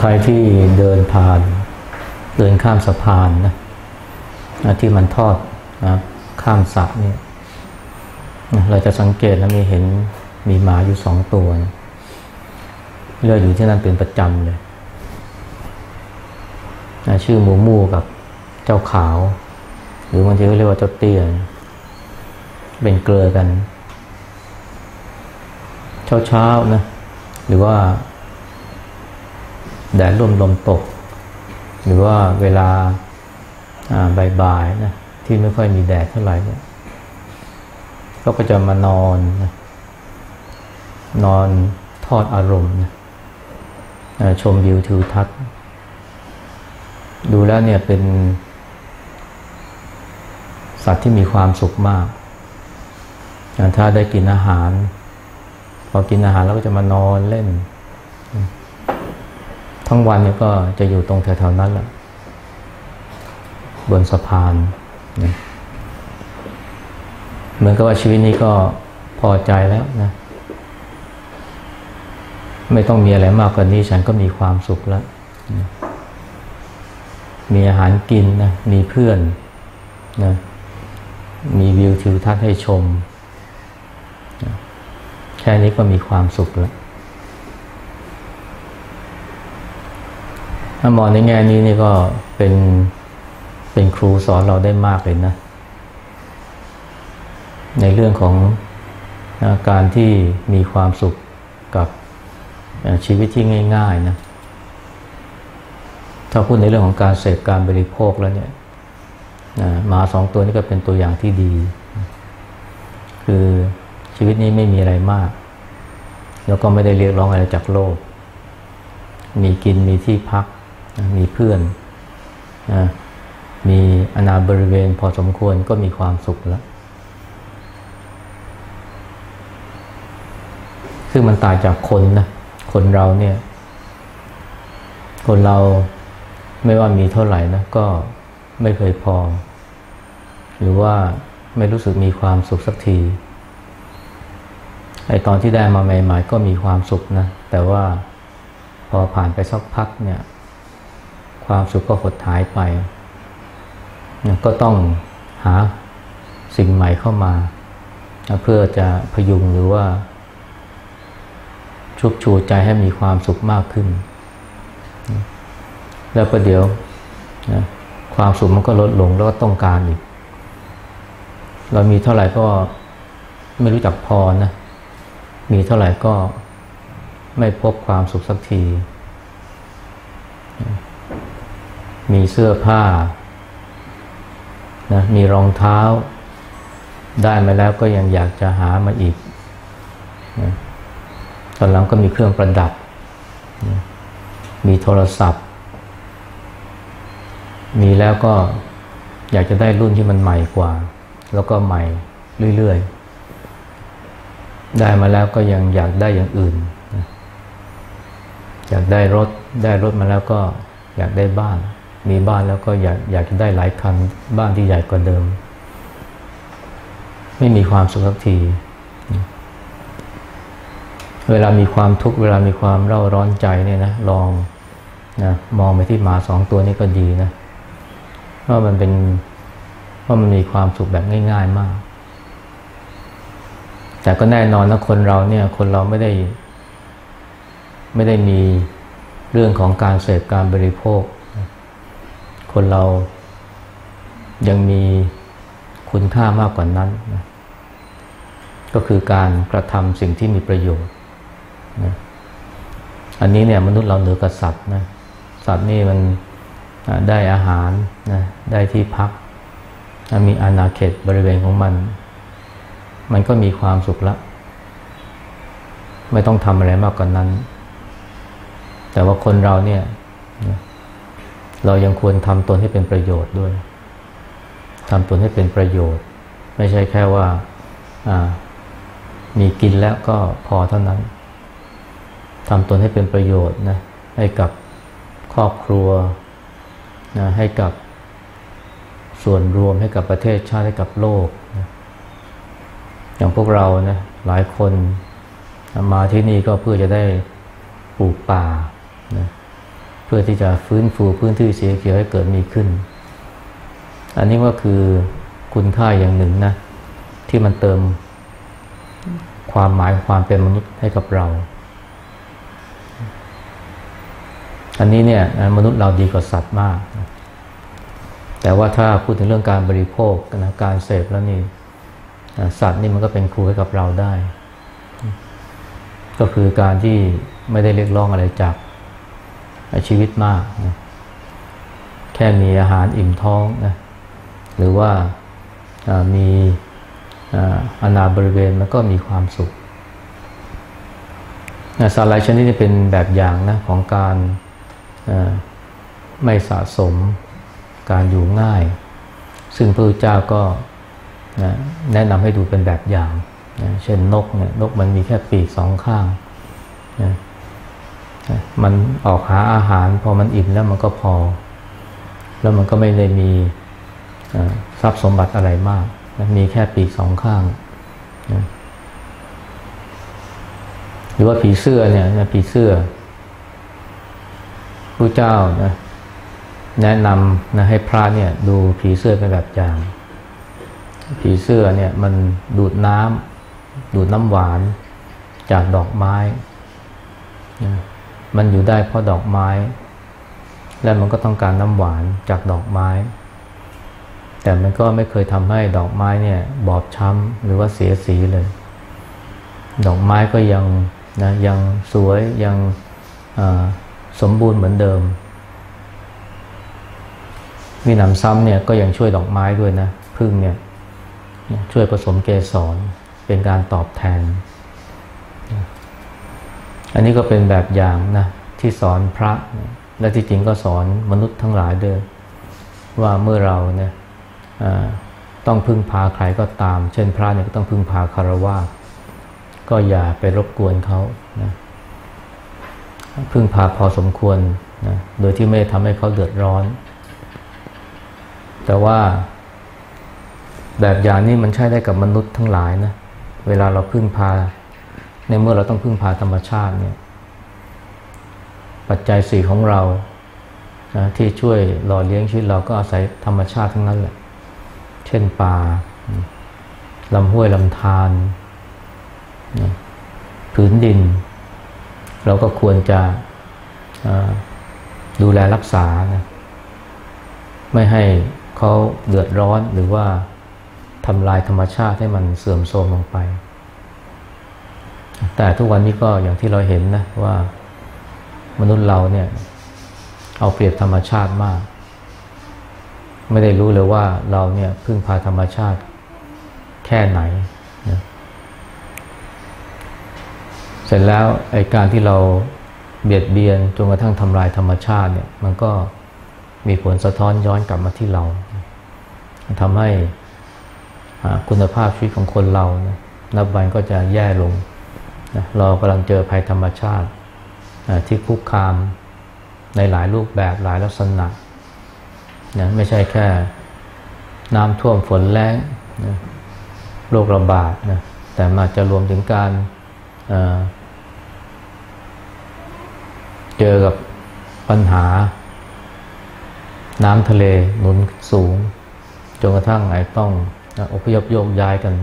ใครที่เดินผ่าน เดินข้ามสะพานนะที่มันทอดนะข้ามสระเนี่ยเราจะสังเกตนะมีเห็นมีหมาอยู่สองตัวนะเลืออยู่ที่นั่นเป็นประจำเลยนะชื่อหมูมูกับเจ้าขาว หรือบางทีก็เรียกว่าเจ้าเตี้ยเป็นเกลือกัน เช้าๆนะ หรือว่า แดดร่มลมตก หรือว่าเวลาบ่ายๆนะที่ไม่ค่อยมีแดดเท่าไหร่เนี่ยก็จะมานอนนะนอนทอดอารมณ์นะชมวิวทิวทัศน์ ดูแล้วเนี่ยเป็น สัตว์ที่มีความสุขมาก ถ้าได้กินอาหาร พอกินอาหารแล้วก็จะมานอนเล่น ทั้งวันเนี่ยก็จะอยู่ตรงแถวๆนั้นแหละบนสะพานนะเหมือนกับว่าชีวิตนี้ก็พอใจแล้วนะ ไม่ต้องมีอะไรมากกว่านี้ฉันก็มีความสุขแล้วนะมีอาหารกินนะ มีเพื่อนนะ มีวิวทิวทัศน์ให้ชมนะแค่นี้ก็มีความสุขแล้ว ถ้ามองในแง่นี้นี่ก็เป็นเป็นครูสอนเราได้มากเลยนะ ในเรื่องของการที่มีความสุขกับชีวิตที่ง่ายๆนะถ้าพูดในเรื่องของการเสพการบริโภคแล้วเนี่ยหมาสองตัวนี้ก็เป็นตัวอย่างที่ดี คือชีวิตนี้ไม่มีอะไรมาก แล้วก็ไม่ได้เรียกร้องอะไรจากโลก มีกินมีที่พัก มีเพื่อนนะมีอนาบริเวณพอสมควรก็มีความสุขแล้ว ซึ่งมันตายจากคนนะ คนเราเนี่ย คนเราไม่ว่ามีเท่าไหร่นะก็ไม่เคยพอ หรือว่าไม่รู้สึกมีความสุขสักที ไอตอนที่ได้มาใหม่ ๆ ก็มีความสุขนะ แต่ว่าพอผ่านไปสักพักเนี่ย ความสุขก็หดหายไป ก็ต้องหาสิ่งใหม่เข้ามา เพื่อจะพยุงหรือว่า ชุบชูใจให้มีความสุขมากขึ้น แล้วประเดี๋ยวความสุขมันก็ลดลงแล้วก็ต้องการอีก เรามีเท่าไหร่ก็ไม่รู้จักพอนะ มีเท่าไหร่ก็ไม่พบความสุขสักที มีเสื้อผ้านะมีรองเท้า ได้มาแล้วก็ยังอยากจะหามาอีกนะตอนหลังก็มีเครื่องประดับนะมีโทรศัพท์ มีแล้วก็อยากจะได้รุ่นที่มันใหม่กว่า แล้วก็ใหม่เรื่อยๆ ได้มาแล้วก็ยังอยากได้อย่างอื่นนะอยากได้รถ ได้รถมาแล้วก็อยากได้บ้าน มีบ้านแล้วก็อยากอยากจะได้หลายคันบ้านที่ใหญ่กว่าเดิม ไม่มีความสุขสักที เวลามีความทุกข์เวลามีความเร่าร้อนใจเนี่ยนะลองนะมองไปที่หมาสองตัวนี้ก็ดีนะเพราะมันเป็นเพราะมันมีความสุขแบบง่าย ๆมาก แต่ก็แน่นอนนะคนเราเนี่ย คนเราไม่ได้ ไม่ได้มีเรื่องของการเสพการบริโภค คนเรายังมีคุณค่ามากกว่านั้นนะก็คือการกระทำสิ่งที่มีประโยชน์นะอันนี้เนี่ยมนุษย์เราเหนือกษัตริย์นะสัตว์นี่มันได้อาหารนะได้ที่พัก มีอาณาเขตบริเวณของมัน มันก็มีความสุขละ ไม่ต้องทำอะไรมากกว่านนั้น แต่ว่าคนเราเนี่ย เรายังควรทำตนให้เป็นประโยชน์ด้วยทำตนให้เป็นประโยชน์ ไม่ใช่แค่ว่ามีกินแล้วก็พอเท่านั้นทำตนให้เป็นประโยชน์นะให้กับครอบครัวนะให้กับส่วนรวมให้กับประเทศชาติให้กับโลกนะอย่างพวกเรานะหลายคนมาที่นี่ก็เพื่อจะได้ปลูกป่านะ พื่อที่จะฟื้นฟูพื้นที่สีเขียวให้เกิดมีขึ้น อันนี้ก็คือคุณค่าอย่างหนึ่งนะ ที่มันเติมความหมายความเป็นมนุษย์ให้กับเรา อันนี้เนี่ยมนุษย์เราดีกว่าสัตว์มาก แต่ว่าถ้าพูดถึงเรื่องการบริโภคนะการเสพแล้วนี่สัตว์นี่มันก็เป็นครูให้กับเราได้ ก็คือการที่ไม่ได้เรียกร้องอะไรจาก ชีวิตมากนะแค่มีอาหารอิ่มท้องนะหรือว่ามีอาณาบริเวณมันก็มีความสุขสาลายชนิดนี้เป็นแบบอย่างนะของการไม่สะสมการอยู่ง่าย ซึ่งพระเจ้าก็แนะนำให้ดูเป็นแบบอย่าง เช่นนกเนี่ยนกมันมีแค่ปีกสองข้าง มันออกหาอาหาร พอมันอิ่มแล้วมันก็พอ แล้วมันก็ไม่ได้มีทรัพย์สมบัติอะไรมาก มีแค่ปีกสองข้างหรือว่าผีเสื้อเนี่ยผีเสื้อผู้เจ้านะแนะนำนะให้พระเนี่ยดูผีเสื้อเป็นแบบอย่าง ผีเสื้อเนี่ยมันดูดน้ำดูดน้ำหวานจากดอกไม้ มันอยู่ได้เพราะดอกไม้ และมันก็ต้องการน้ำหวานจากดอกไม้ แต่มันก็ไม่เคยทำให้ดอกไม้เนี่ยบอบช้ำหรือว่าเสียสีเลย ดอกไม้ก็ยังนะยังสวยยังสมบูรณ์เหมือนเดิม มีหนำซ้ำเนี่ยก็ยังช่วยดอกไม้ด้วยนะพึ่งเนี่ยช่วยผสมเกสรเป็นการตอบแทน อันนี้ก็เป็นแบบอย่างนะที่สอนพระ และที่จริงก็สอนมนุษย์ทั้งหลายด้วยว่าเมื่อเราเนี่ยต้องพึ่งพาใครก็ตาม เช่นพระเนี่ยก็ต้องพึ่งพาคารวะก็อย่าไปรบกวนเขานะพึ่งพาพอสมควรนะโดยที่ไม่ทำให้เขาเดือดร้อน แต่ว่า แบบอย่างนี้มันใช้ได้กับมนุษย์ทั้งหลายนะเวลาเราพึ่งพา ในเมื่อเราต้องพึ่งพาธรรมชาติเนี่ยปัจจัยสี่ของเรานะที่ช่วยหล่อเลี้ยงชีวิตเราก็อาศัยธรรมชาติทั้งนั้นแหละ เช่นป่าลำห้วยลำธารผืนดิน เราก็ควรจะดูแลรักษานะไม่ให้เขาเดือดร้อนหรือว่าทำลายธรรมชาติให้มันเสื่อมโทรมลงไป แต่ทุกวันนี้ก็อย่างที่เราเห็นนะว่ามนุษย์เราเนี่ยเอาเปรียบธรรมชาติมาก ไม่ได้รู้เลยว่าเราเนี่ยพึ่งพาธรรมชาติแค่ไหนนะเสร็จแล้วไอ้การที่เราเบียดเบียนจนกระทั่งทำลายธรรมชาติเนี่ยมันก็มีผลสะท้อนย้อนกลับมาที่เราทำให้คุณภาพชีวิตของคนเรานะนับวันก็จะแย่ลง นะเรากำลังเจอภัยธรรมชาติที่คุกคามในหลายรูปแบบหลายลักษณะนะไม่ใช่แค่น้ำท่วมฝนแรงนะโรคระบาดนะแต่มาจะรวมถึงการเเจอกับปัญหา น้ำทะเลหนุนสูงจนกระทั่งไอต้องอพยพโยกย้ายกัน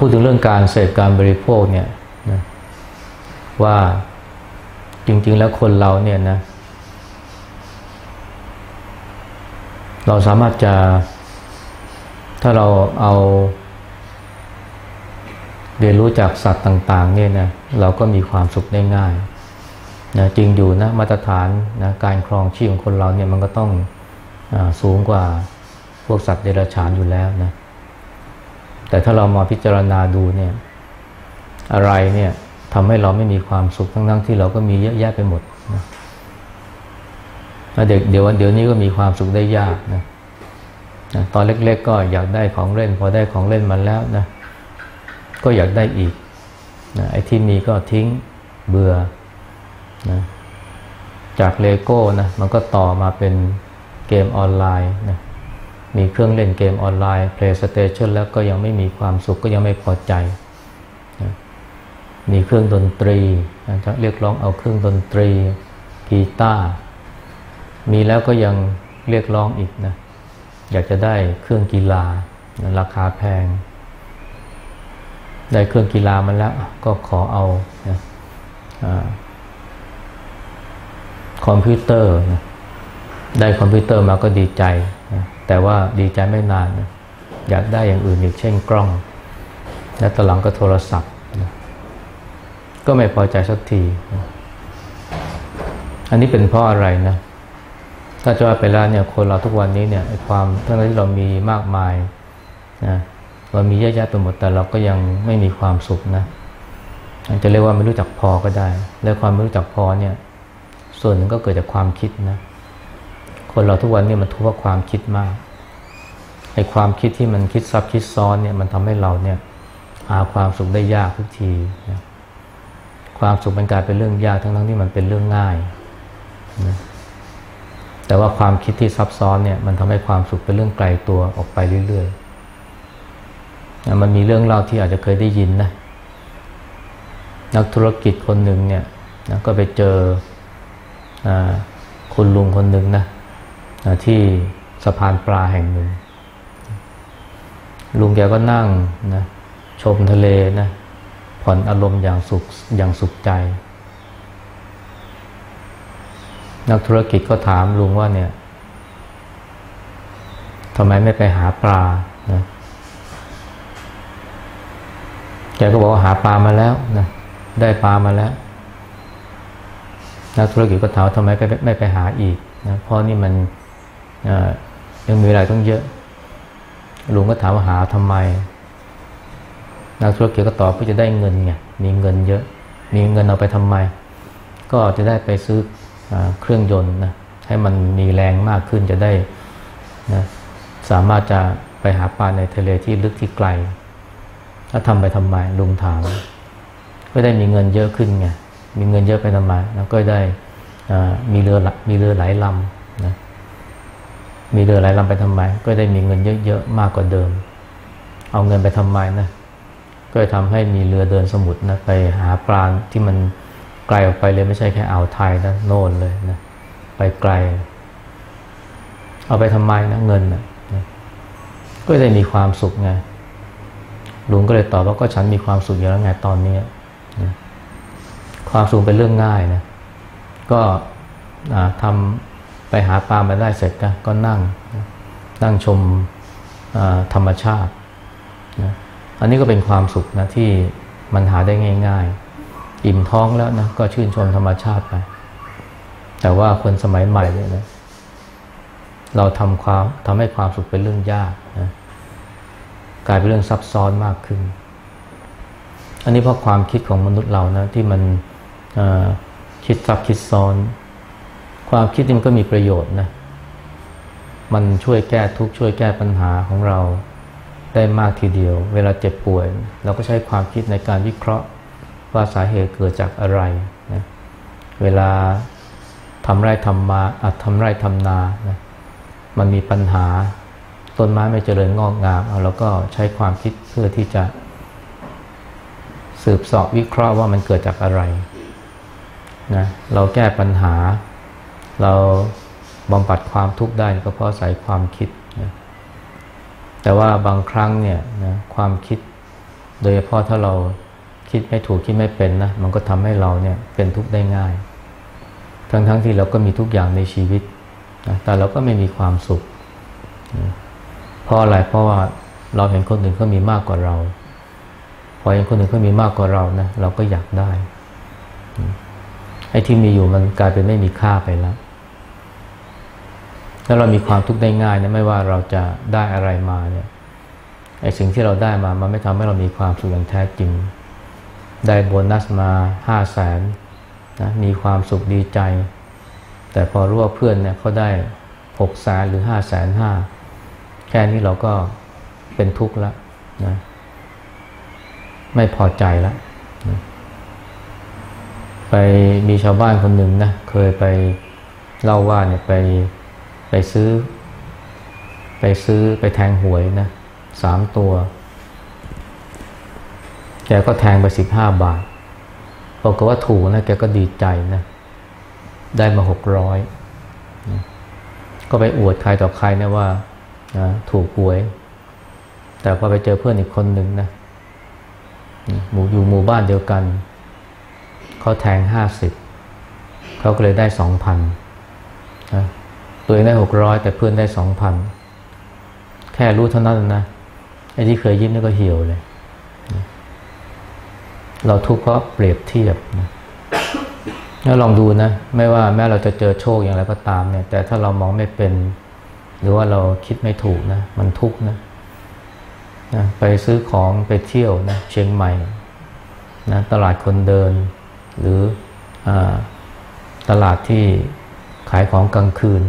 พูดถึงเรื่องการเสพการบริโภคเนี่ยนะว่าจริง ๆ แล้วคนเราเนี่ยนะ เราสามารถจะ ถ้าเราเอาเรียนรู้จากสัตว์ต่าง ๆ เนี่ยนะเราก็มีความสุขได้ง่ายนะจริงอยู่นะมาตรฐานนะการครองชีพของคนเราเนี่ยมันก็ต้องอสูงกว่าพวกสัตว์เดรัจฉานอยู่แล้วนะ แต่ถ้าเรามาพิจารณาดูเนี่ยอะไรเนี่ยทำให้เราไม่มีความสุขทั้งๆที่เราก็มีเยอะแยะไปหมดนะเด็กเดี๋ยววันเดี๋ยวนี้ก็มีความสุขได้ยากนะนะตอนเล็กๆก็อยากได้ของเล่น พอได้ของเล่นมาแล้วนะก็อยากได้อีกนะไอ้ที่มีก็ทิ้งเบื่อนะจากเลโก้นะมันก็ต่อมาเป็นเกมออนไลน์นะ มีเครื่องเล่นเกมออนไลน์ PlayStation แล้วก็ยังไม่มีความสุขก็ยังไม่พอใจนะมีเครื่องดนตรีจะเรียกร้องเอาเครื่องดนตรีกีตาร์มีแล้วก็ยังเรียกร้องอีกนะอยากจะได้เครื่องกีฬาราคาแพง ได้เครื่องกีฬามาแล้วก็ขอเอานะคอมพิวเตอร์นะได้คอมพิวเตอร์มาก็ดีใจ แต่ว่าดีใจไม่นาน อยากได้อย่างอื่นอีกเช่นกล้อง และตอนหลังก็โทรศัพท์ ก็ไม่พอใจสักที อันนี้เป็นเพราะอะไรนะ ถ้าจะว่าไปแล้วเนี่ยคนเราทุกวันนี้เนี่ยความทั้งที่เรามีมากมายนะเรามีเยอะแยะไปหมดแต่เราก็ยังไม่มีความสุขนะจะเรียกว่าไม่รู้จักพอก็ได้ และความไม่รู้จักพอเนี่ย ส่วนหนึ่งก็เกิดจากความคิดนะ คนเราทุกวันนี้มันทุกข์เพราะความคิดมากไอ้ความคิดที่มันคิดซับคิดซ้อนเนี่ยมันทำให้เราเนี่ยหาความสุขได้ยากทุกทีนะความสุขมันกลายเป็นเรื่องยากทั้งทั้งที่มันเป็นเรื่องง่ายนะแต่ว่าความคิดที่ซับซ้อนเนี่ยมันทำให้ความสุขเป็นเรื่องไกลตัวออกไปเรื่อยๆมันมีเรื่องเล่าที่อาจจะเคยได้ยินนะนักธุรกิจคนหนึ่งเนี่ยนะก็ไปเจออคุณลุงคนหนึ่งนะ ที่สะพานปลาแห่งหนึ่ง ลุงแกก็นั่งนะชมทะเลนะผ่อนอารมณ์อย่างสุขอย่างสุขใจ นักธุรกิจก็ถามลุงว่าเนี่ยทำไมไม่ไปหาปลานะแกก็บอกว่าหาปลามาแล้วนะได้ปลามาแล้ว นักธุรกิจก็ถามทำไมไม่ไม่ไปหาอีกนะเพราะนี่มัน ยังมีอะไรต้องเยอะ ลุงก็ถามว่าหาทำไม นักธุรกิจก็ตอบเพื่อจะได้เงินไง มีเงินเยอะ มีเงินเอาไปทำไม ก็จะได้ไปซื้ออเครื่องยนต์นะให้มันมีแรงมากขึ้นจะได้นะสามารถจะไปหาปลาในทะเลที่ลึกที่ไกล ถ้าทำไปทำไม ลุงถาม ก็ได้มีเงินเยอะขึ้นไง มีเงินเยอะไปทำไม แล้วก็ได้มีเรือมีเรือหลายลำนะ มีเรือหลายลำไปทำไม ก็ได้มีเงินเยอะๆมากกว่าเดิม เอาเงินไปทำไมนะก็ทำให้มีเรือเดินสมุทรนะไปหาปลาที่มันไกลออกไปเลยไม่ใช่แค่อ่าวไทยนะโน่นเลยนะไปไกล เอาไปทำไมนะเงินนะก็ได้มีความสุขไงลุงก็เลยตอบว่าก็ฉันมีความสุขอยู่แล้วไงตอนนี้ความสุขเป็นเรื่องง่ายนะก็ทำ ไปหาปลามาได้เสร็จนะก็นั่งนั่งชมธรรมชาตินะอันนี้ก็เป็นความสุขนะที่มันหาได้ง่าย ๆ อิ่มท้องแล้วนะก็ชื่นชมธรรมชาติไป แต่ว่าคนสมัยใหม่เนี่ยนะเราทำความทำให้ความสุขเป็นเรื่องยากนะกลายเป็นเรื่องซับซ้อนมากขึ้น อันนี้เพราะความคิดของมนุษย์เรานะที่มันคิดซับคิดซ้อน ความคิดมันก็มีประโยชน์นะมันช่วยแก้ทุกข์ช่วยแก้ปัญหาของเราได้มากทีเดียว เวลาเจ็บป่วย เราก็ใช้ความคิดในการวิเคราะห์ว่าสาเหตุเกิดจากอะไรนะเวลาทำไร่ทำมาอัดทำไร่ทำนานะมันมีปัญหาต้นไม้ไม่เจริญงอกงามเอาแล้วก็ใช้ความคิดเพื่อที่จะ สืบสอบวิเคราะห์ว่ามันเกิดจากอะไรนะเราแก้ปัญหา เราบำบัดความทุกข์ได้ก็เพราะใส่ความคิดนะแต่ว่าบางครั้งเนี่ยนะความคิด โดยเฉพาะถ้าเราคิดไม่ถูกคิดไม่เป็นนะมันก็ทำให้เราเนี่ยเป็นทุกข์ได้ง่าย ทั้งๆทที่เราก็มีทุกอย่างในชีวิตนะแต่เราก็ไม่มีความสุขนะเพราะอะไรเพราะว่าเราเห็นคนอื่นเขามีมากกว่าเรา พอเห็นคนอื่นเขามีมากกว่าเรานะเราก็อยากได้ไอ้ที่มีอยู่มันกลายเป็นไม่มีค่าไปแล้ว ถ้าเรามีความทุกข์ได้ง่ายนะไม่ว่าเราจะได้อะไรมาเนี่ยไอ้สิ่งที่เราได้มามันไม่ทำให้เรามีความสุขอย่างแท้จริง ได้โบนัสมาห้าแสนนะมีความสุขดีใจ แต่พอรู้ว่าเพื่อนเนี่ยเขาได้หกแสนหรือห้าแสนห้าแค่นี้เราก็เป็นทุกข์แล้วนะไม่พอใจแล้วนะไปมีชาวบ้านคนหนึ่งนะเคยไปเล่าว่าเนี่ยไป ไปซื้อ ไปซื้อไปแทงหวยนะสามตัวแกก็แทงไปสิบห้าบาทปรากฏว่าถูกนะแกก็ดีใจนะได้มาหกร้อยก็ไปอวดใครต่อใครนะว่าถูกหวย แต่พอไปเจอเพื่อนอีกคนหนึ่งนะหมู่อยู่หมู่บ้านเดียวกัน เขาแทงห้าสิบเขาก็เลยได้สองพัน ตัวเองได้หกร้อยแต่เพื่อนได้สองพันแค่รู้เท่านั้นนะไอ้ที่เคยยิ้มนี่ก็เหี่ยวเลย เราทุกข์เพราะเปรียบเทียบนะแล้วลองดูนะ ไม่ว่าแม้เราจะเจอโชคอย่างไรก็ตามเนี่ย แต่ถ้าเรามองไม่เป็น หรือว่าเราคิดไม่ถูกนะ มันทุกข์นะนะไปซื้อของไปเที่ยวนะเชียงใหม่นะตลาดคนเดิน หรืออตลาดที่ขายของกลางคืน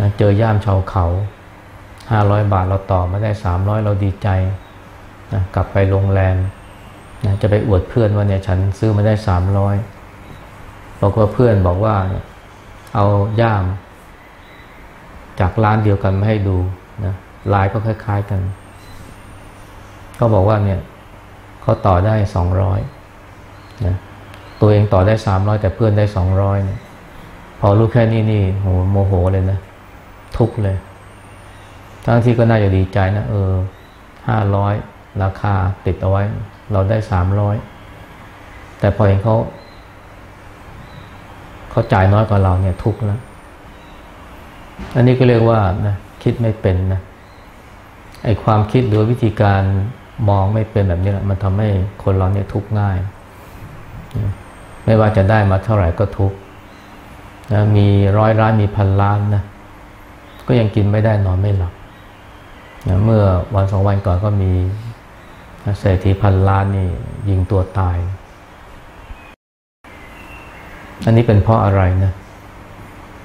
นะเจอย่ามชาวเขาห้าร้อยบาทเราต่อมาได้สามร้อยเราดีใจนะกลับไปโรงแรมนะจะไปอวดเพื่อนว่าเนี่ยฉันซื้อมาได้สามร้อยบอกว่าเพื่อนบอกว่าเอาย่าม จากร้านเดียวกันมาให้ดูนะลายก็คล้าย ๆกันเขาบอกว่าเนี่ยเขาต่อได้สองร้อยนะตัวเองต่อได้สามร้อยแต่เพื่อนได้สองร้อยเนี่ยพอรู้แค่นี้นี่โหโมโหเลยนะ ทุกเลย ทั้งที่ก็น่าจะดีใจนะเออห้าร้อยราคาติดเอาไว้ เราได้สามร้อยแต่พอเห็นเขาเขาจ่ายน้อยกว่าเราเนี่ยทุกข์แล้ว อันนี้ก็เรียกว่านะคิดไม่เป็นนะไอความคิดหรือวิธีการมองไม่เป็นแบบนี้แหละมันทำให้คนเราเนี่ยทุกข์ง่าย ไม่ว่าจะได้มาเท่าไหร่ก็ทุกข์นะมีร้อยล้านมีพันล้านนะ ก็ยังกินไม่ได้นอนไม่หลับนะเมื่อวันสองวันก่อนก็มีเศรษฐีพันล้านนี่ยิงตัวตาย อันนี้เป็นเพราะอะไรนะ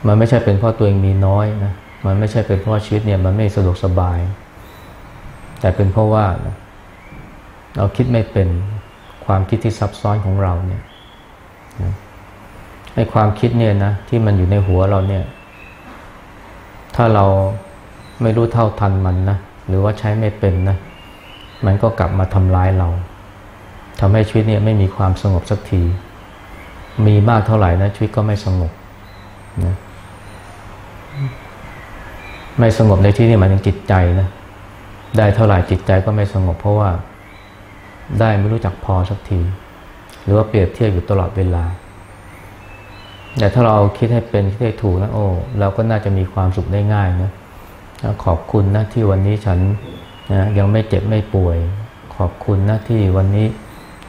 มันไม่ใช่เป็นเพราะตัวเองมีน้อยนะ มันไม่ใช่เป็นเพราะชีวิตเนี่ยมันไม่สะดวกสบาย แต่เป็นเพราะว่านะเราคิดไม่เป็นความคิดที่ซับซ้อนของเราเนี่ยไอ้ความคิดเนี่ยนะที่มันอยู่ในหัวเราเนี่ย ถ้าเราไม่รู้เท่าทันมันนะหรือว่าใช้ไม่เป็นนะมันก็กลับมาทำร้ายเราทำให้ชีวิตเนี่ยไม่มีความสงบสักที มีมากเท่าไหร่นะชีวิตก็ไม่สงบนะไม่สงบในที่นี้หมายถึงจิตใจนะได้เท่าไหร่จิตใจก็ไม่สงบ เพราะว่าได้ไม่รู้จักพอสักที หรือว่าเปรียบเทียบอยู่ตลอดเวลา แต่ถ้าเราคิดให้เป็นคิดให้ถูกนะโอ้เราก็น่าจะมีความสุขได้ง่ายนะขอบคุณนะที่วันนี้ฉันนะยังไม่เจ็บไม่ป่วย ขอบคุณนะที่วันนี้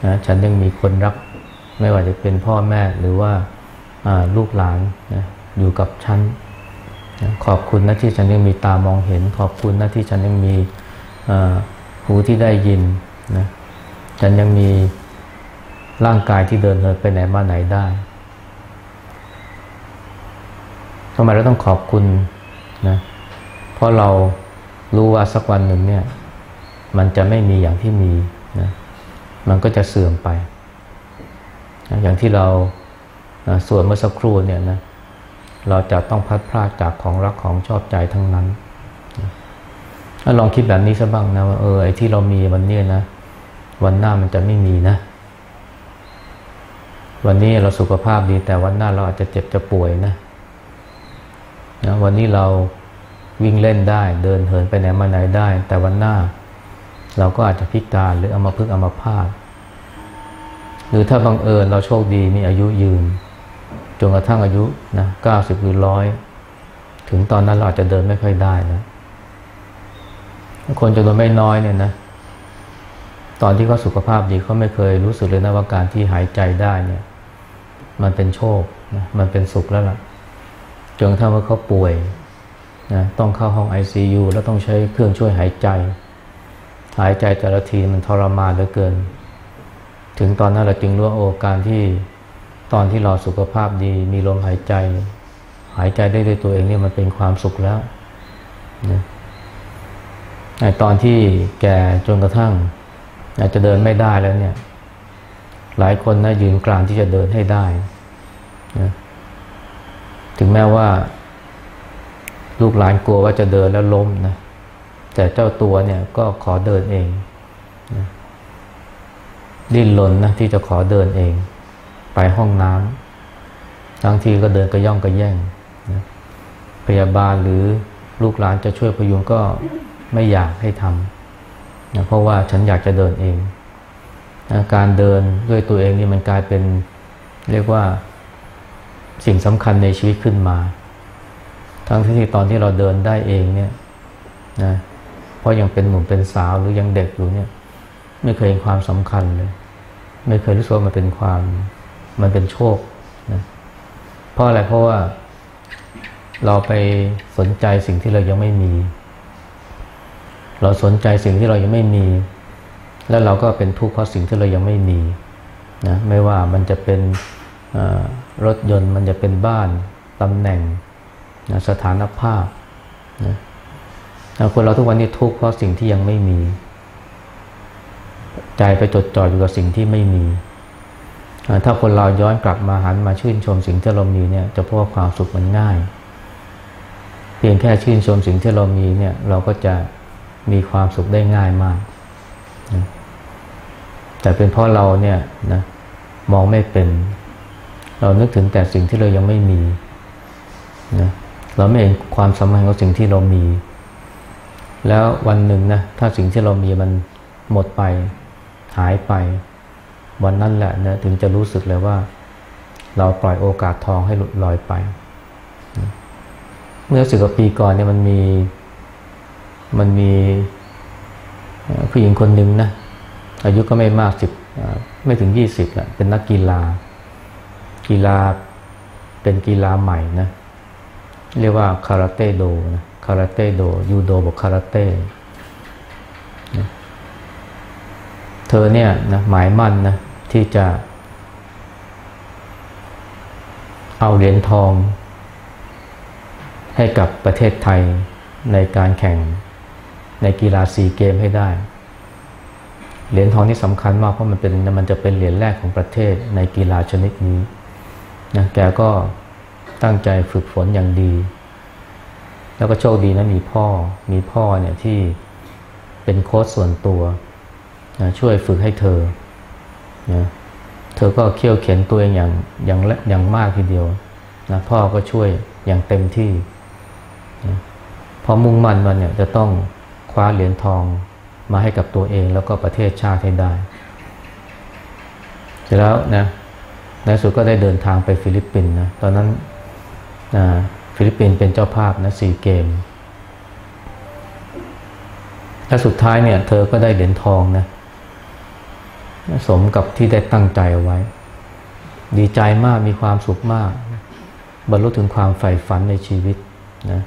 นะฉันยังมีคนรัก ไม่ว่าจะเป็นพ่อแม่หรือว่าลูกหลานนะอยู่กับฉันนะขอบคุณนะที่ฉันยังมีตามองเห็น ขอบคุณนะที่ฉันยังมีหูที่ได้ยินนะฉันยังมีร่างกายที่เดินเหินไปไหนมาไหนได้ ทำไมเราต้องขอบคุณนะเพราะเรารู้ว่าสักวันหนึ่งเนี่ย มันจะไม่มีอย่างที่มีนะมันก็จะเสื่อมไปนะอย่างที่เรานะส่วนเมื่อสักครู่เนี่ยนะเราจะต้องพัดพลาดจากของรักของชอบใจทั้งนั้นถ้าลองคิดแบบนี้สักบ้างนะว่าเออไอ้ที่เรามีวันนี้นะ วันหน้ามันจะไม่มีนะ วันนี้เราสุขภาพดีแต่วันหน้าเราอาจจะเจ็บจะป่วยนะ นะวันนี้เราวิ่งเล่นได้เดินเหินไปไหนมาไหนได้ แต่วันหน้า เราก็อาจจะพิการหรือเอามาพึ่งเอามาพาดหรือถ้าบังเอิญเราโชคดีมีอายุยืนจนกระทั่งอายุนะเก้าสิบหรือร้อยถึงตอนนั้นเราอาจจะเดินไม่ค่อยได้นะคนจำนวนไม่น้อยเนี่ยนะตอนที่เขาสุขภาพดีเขาไม่เคยรู้สึกเลยนะว่าการที่หายใจได้เนี่ย มันเป็นโชคนะมันเป็นสุขแล้วล่ะ จนกระทั่งว่าเขาป่วยนะต้องเข้าห้อง ICU แล้วต้องใช้เครื่องช่วยหายใจ หายใจแต่ละทีมันทรมานเหลือเกิน ถึงตอนนั้นเราจึงรู้ว่าโอ้การที่ตอนที่เราสุขภาพดี มีลมหายใจ หายใจได้ด้วยตัวเองนี่มันเป็นความสุขแล้วนะตอนที่แก่จนกระทั่ง อาจจะเดินไม่ได้แล้วเนี่ย หลายคนนะยืนกลางที่จะเดินให้ได้นะ ถึงแม้ว่า ลูกหลานกลัวว่าจะเดินแล้วล้มนะ แต่เจ้าตัวเนี่ยก็ขอเดินเองนะดิ้นรนนะที่จะขอเดินเอง ไปห้องน้ำบางทีก็เดินกระย่องกระแย่งนะพยาบาลหรือลูกหลานจะช่วยพยุงก็ไม่อยากให้ทำนะเพราะว่าฉันอยากจะเดินเองนะการเดินด้วยตัวเองนี่มันกลายเป็นเรียกว่า สิ่งสำคัญในชีวิตขึ้นมา ทั้งที่ตอนที่เราเดินได้เองเนี่ยนะเพราะยังเป็นหนุ่มเป็นสาวหรือยังเด็กอยู่เนี่ยไม่เคยเห็นความสำคัญเลย ไม่เคยรู้สึกว่ามันเป็นความมันเป็นโชคนะเพราะอะไรเพราะว่าเราไปสนใจสิ่งที่เรายังไม่มี เราสนใจสิ่งที่เรายังไม่มี แล้วเราก็เป็นทุกข์เพราะสิ่งที่เรายังไม่มีนะไม่ว่ามันจะเป็น รถยนต์มันจะเป็นบ้านตำแหน่งนะสถานภาพนะคนเราทุกวันนี้ทุกข์เพราะสิ่งที่ยังไม่มี ใจไปจดจ่ออยู่กับสิ่งที่ไม่มี ถ้าคนเราย้อนกลับมาหันมาชื่นชมสิ่งที่เรามีเนี่ยจะพบว่าความสุขมันง่าย เพียงแค่ชื่นชมสิ่งที่เรามีเนี่ยเราก็จะมีความสุขได้ง่ายมากนะแต่เป็นเพราะเราเนี่ยนะมองไม่เป็น เรานึกถึงแต่สิ่งที่เรายังไม่มีนะเราไม่เห็นความสำคัญของสิ่งที่เรามี แล้ววันหนึ่งนะถ้าสิ่งที่เรามีมันหมดไป หายไป วันนั้นแหละนะถึงจะรู้สึกเลยว่า เราปล่อยโอกาสทองให้หลุดลอยไป เมื่อสิบกว่าปีก่อนเนี่ยมันมีมันมีผู้หญิงคนหนึ่งนะอายุก็ไม่มากสิบไม่ถึงยี่สิบแหละเป็นนักกีฬา กีฬาเป็นกีฬาใหม่นะ เรียกว่าคาราเต้โดนะคาราเต้โดยูโดบอกคาราเต้เธอเนี่ยนะหมายมั่นนะที่จะ เอาเหรียญทอง ให้กับประเทศไทยในการแข่งในกีฬาซีเกมให้ได้ เหรียญทองนี่สำคัญมากเพราะมันเป็นมันจะเป็นเหรียญแรกของประเทศในกีฬาชนิดนี้ นะแกก็ตั้งใจฝึกฝนอย่างดี แล้วก็โชคดีนะมีพ่อมีพ่อเนี่ยที่เป็นโค้ชส่วนตัวนะช่วยฝึกให้เธอนะเธอก็เขี่ยวเข็นตัวเองอย่างอย่างอย่างมากทีเดียวนะพ่อก็ช่วยอย่างเต็มที่พอมุ่งมั่นมันเนี่ยจะต้องคว้าเหรียญทองมาให้กับตัวเองแล้วก็ประเทศชาติให้ได้ เสร็จแล้วนะ ในที่สุดก็ได้เดินทางไปฟิลิปปินส์นะ ตอนนั้นฟิลิปปินส์เป็นเจ้าภาพนะซีเกมส์ และสุดท้ายเนี่ย เธอก็ได้เหรียญทองนะ สมกับที่ได้ตั้งใจเอาไว้ ดีใจมากมีความสุขมาก บรรลุถึงความใฝ่ฝันในชีวิตนะ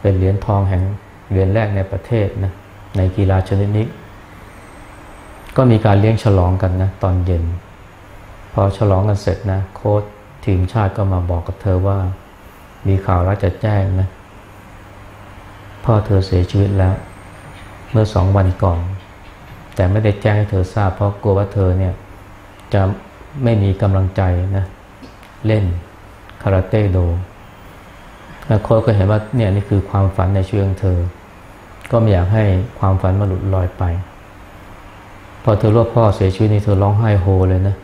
เป็นเหรียญทองแห่งเหรียญแรกในประเทศนะ ในกีฬาชนิดนี้ ก็มีการเลี้ยงฉลองกันนะ ตอนเย็น พอฉลองกันเสร็จนะ โค้ชทีมชาติก็มาบอกกับเธอว่า มีข่าวร้ายจะแจ้งนะพ่อเธอเสียชีวิตแล้ว เมื่อสองวันก่อน แต่ไม่ได้แจ้งให้เธอทราบ เพราะกลัวว่าเธอเนี่ยจะไม่มีกำลังใจนะเล่นคาราเต้โดแล้วโค้ชก็เห็นว่าเนี่ยนี่คือความฝันในชีวิตของเธอ ก็ไม่อยากให้ความฝันมาหลุดลอยไป พอเธอรู้พ่อเสียชีวิตนี่เธอร้องไห้โฮเลยนะ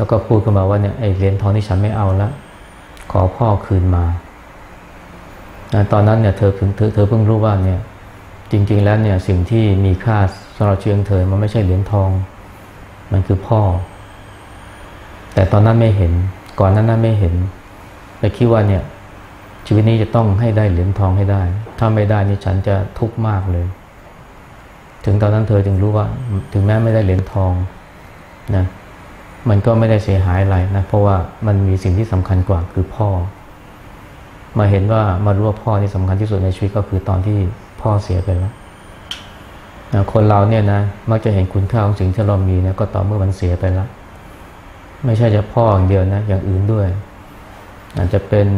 แล้วก็พูดขึ้นมาว่าเนี่ยไอเหรียญทองที่ฉันไม่เอาละขอพ่อคืนมาตอนนั้นเนี่ยเธอเพิ่งเธอเพิ่งรู้ว่าเนี่ยจริง ๆ แล้วเนี่ยสิ่งที่มีค่าสำหรับเชีวิตเธอมันไม่ใช่เหรียญทอง มันคือพ่อ แต่ตอนนั้นไม่เห็น ก่อนนั้นนั้นไม่เห็นแต่คิดว่าเนี่ยชีวิตนี้จะต้องให้ได้เหรียญทองให้ได้ ถ้าไม่ได้นี่ฉันจะทุกข์มากเลย ถึงตอนนั้นเธอจึงรู้ว่า ถึงแม้ไม่ได้เหรียญทองนะ มันก็ไม่ได้เสียหายอะไรนะเพราะว่ามันมีสิ่งที่สำคัญกว่าคือพ่อ มาเห็นว่ามารู้ว่าพ่อนี่สำคัญที่สุดในชีวิตก็คือตอนที่พ่อเสียไปแล้วนะคนเราเนี่ยนะมักจะเห็นคุณค่าของสิ่งที่เรามีนะก็ต่อเมื่อมันเสียไปแล้วไม่ใช่จะพ่ออย่างเดียวนะอย่างอื่นด้วย อาจจะเป็น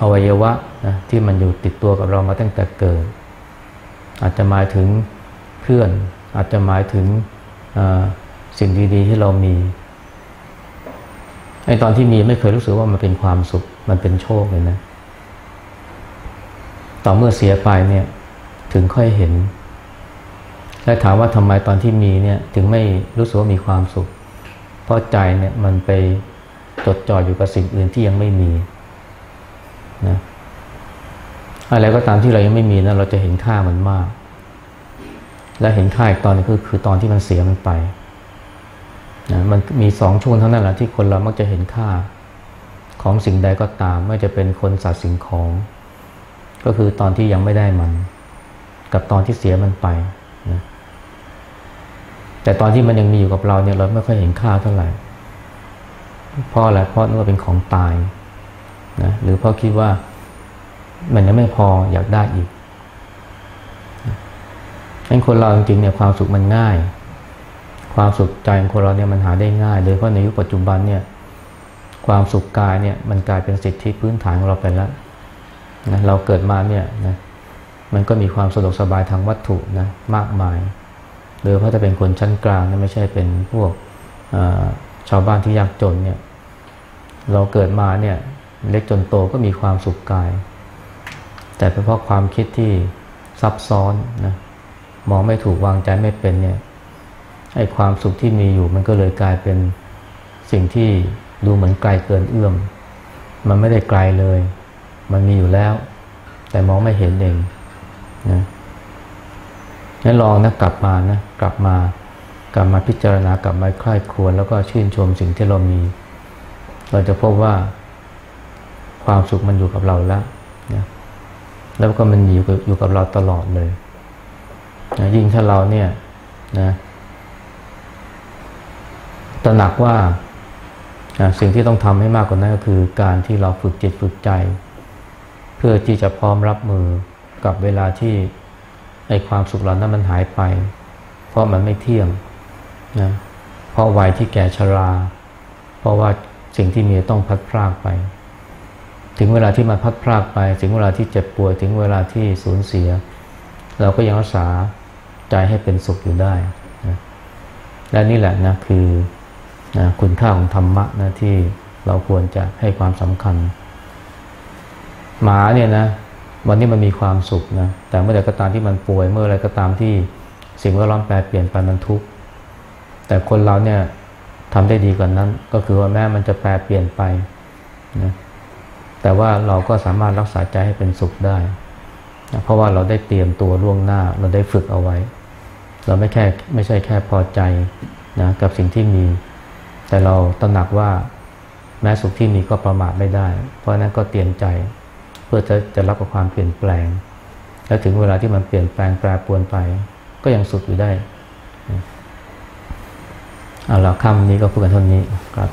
อวัยวะนะที่มันอยู่ติดตัวกับเรามาตั้งแต่เกิด อาจจะหมายถึงเพื่อน อาจจะหมายถึง สิ่งดีๆที่เรามีในตอนที่มีไม่เคยรู้สึกว่ามันเป็นความสุข มันเป็นโชคเลยนะ ต่อเมื่อเสียไปเนี่ย ถึงค่อยเห็น และถามว่าทำไมตอนที่มีเนี่ย ถึงไม่รู้สึกว่ามีความสุข เพราะใจเนี่ยมันไปจดจ่ออยู่กับสิ่งอื่นที่ยังไม่มีนะอะไรก็ตามที่เรายังไม่มีนะเราจะเห็นค่ามันมาก และเห็นค่าอีกตอนนึงคือคือตอนที่มันเสียมันไป นะมันมีสองช่วงเท่านั้นแหละที่คนเรามักจะเห็นค่าของสิ่งใดก็ตาม ไม่จะเป็นคนสัตว์สิ่งของ ก็คือตอนที่ยังไม่ได้มัน กับตอนที่เสียมันไปนะแต่ตอนที่มันยังมีอยู่กับเราเนี่ยเราไม่ค่อยเห็นค่าเท่าไหร่เพราะอะไรเพราะนึกว่าเป็นของตายนะหรือเพราะคิดว่ามันยังไม่พออยากได้อีกงั้นคนเราจริงๆเนี่ยความสุขมันง่าย ความสุขใจของคนเราเนี่ยมันหาได้ง่ายโดยเพราะในยุคปัจจุบันเนี่ยความสุขกายเนี่ยมันกลายเป็นสิทธิพื้นฐานของเราไปแล้วนะเราเกิดมาเนี่ยนะมันก็มีความสะดวกสบายทางวัตถุนะมากมายโดยเพราะถ้าเป็นคนชั้นกลางนะไม่ใช่เป็นพวกชาวบ้านที่ยากจนเนี่ยเราเกิดมาเนี่ยเล็กจนโตก็มีความสุขกาย แต่เป็นเพราะความคิดที่ซับซ้อนนะมองไม่ถูกวางใจไม่เป็นเนี่ย ไอ้ความสุขที่มีอยู่มันก็เลยกลายเป็นสิ่งที่ดูเหมือนไกลเกินเอื้อม มันไม่ได้ไกลเลย มันมีอยู่แล้ว แต่มองไม่เห็นเองนะงั้นลองนะกลับมานะกลับมากลับมาพิจารณากลับมาคลายครวญแล้วก็ชื่นชมสิ่งที่เรามี เราจะพบว่าความสุขมันอยู่กับเราแล้วนะแล้วก็มันอยู่อยู่กับเราตลอดเลยนะยิ่งถ้าเราเนี่ยนะ ระหนักว่าสิ่งที่ต้องทำให้มากกว่านั้นก็คือการที่เราฝึกจิตฝึกใจ เพื่อที่จะพร้อมรับมือกับเวลาที่ไอความสุขเหล่านั้นมันหายไป เพราะมันไม่เที่ยงนะเพราะวัยที่แก่ชรา เพราะว่าสิ่งที่มีต้องพัดพรากไป ถึงเวลาที่มันพัดพรากไป ถึงเวลาที่เจ็บป่วย ถึงเวลาที่สูญเสีย เราก็ยังรักษาใจให้เป็นสุขอยู่ได้นะและนี่แหละนะคือ นะคุณค่าของธรรมะนะที่เราควรจะให้ความสำคัญ หมาเนี่ยนะวันนี้มันมีความสุขนะแต่เมื่อใดก็ตามที่มันป่วยเมื่อไรก็ตามที่สิ่งแวดล้อมแปรเปลี่ยนไปมันทุกข์แต่คนเราเนี่ยทำได้ดีกว่านั้น ก็คือว่าแม้มันจะแปรเปลี่ยนไปนะแต่ว่าเราก็สามารถรักษาใจให้เป็นสุขได้นะเพราะว่าเราได้เตรียมตัวล่วงหน้าเราได้ฝึกเอาไว้ เราไม่แค่ไม่ใช่แค่พอใจนะกับสิ่งที่มี แต่เราตระหนักว่าแม้สุขที่มีก็ประมาทไม่ได้ เพราะนั้นก็เตรียมใจเพื่อจะจะรับกับความเปลี่ยนแปลง แล้วถึงเวลาที่มันเปลี่ยนแปลงแปรปรวนไป ก็ยังสุขอยู่ได้เอาละคำนี้ก็พูดกันเท่านี้ครับ